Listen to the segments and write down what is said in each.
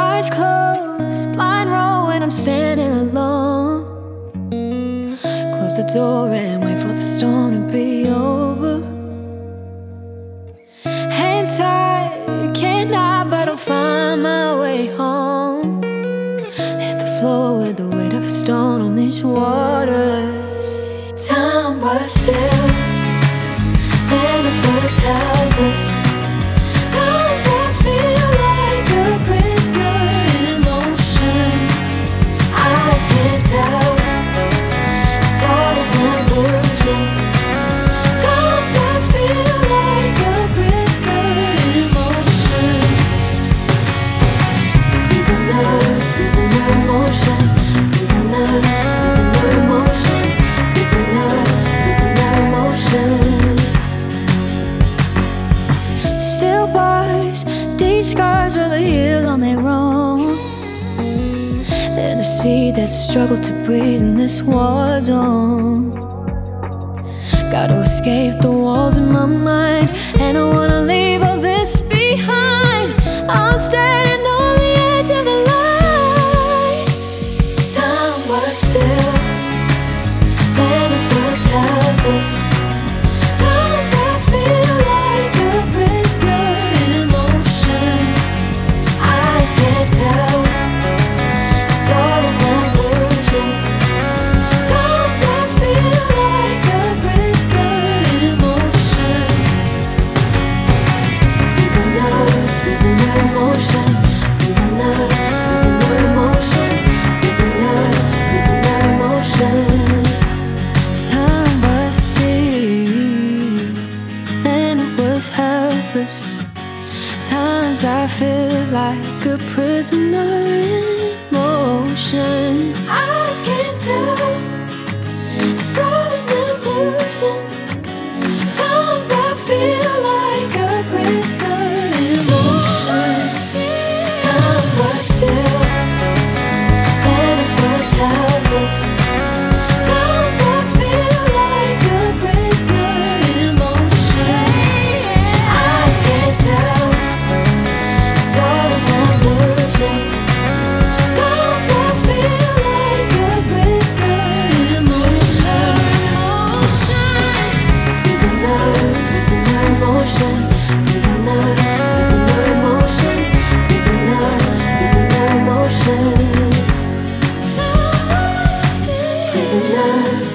Eyes closed, blind roll when I'm standing alone. Close the door and wait for the storm to be over. Hands tied, can't hide, but I'll find my way home. Hit the floor with the weight of a stone on these waters. Time was still, and it was helpless. Deep scars really heal on their own. And I see that struggle to breathe in this war zone. Gotta escape the walls in my mind, and I wanna leave all this behind. I'm standing on the edge of the light. Time was still, then it was helpless. Helpless. Times I feel like a prisoner in motion. Eyes can't tell, it's all an illusion.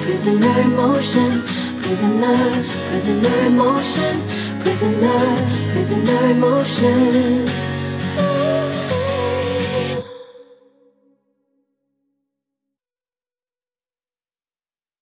Prisoner, emotion. Prisoner, prisoner emotion. Prisoner, prisoner in motion.